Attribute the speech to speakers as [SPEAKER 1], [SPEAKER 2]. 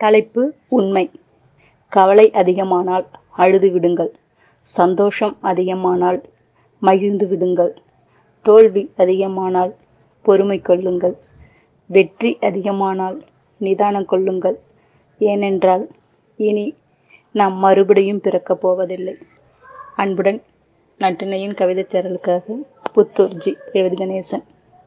[SPEAKER 1] தலைப்பு உண்மை. கவலை அதிகமானால் அழுது விடுங்கள். சந்தோஷம் அதிகமானால் மகிழ்ந்து விடுங்கள். தோல்வி அதிகமானால் பொறுமை கொள்ளுங்கள். வெற்றி அதிகமானால் நிதானம் கொள்ளுங்கள். ஏனென்றால் இனி நாம் மறுபடியும் பிறக்கப் போவதில்லை. அன்புடன் நட்டினையின் கவிதைச் சேரலுக்காக புத்தூர் ஜி ரேவதி கணேசன்.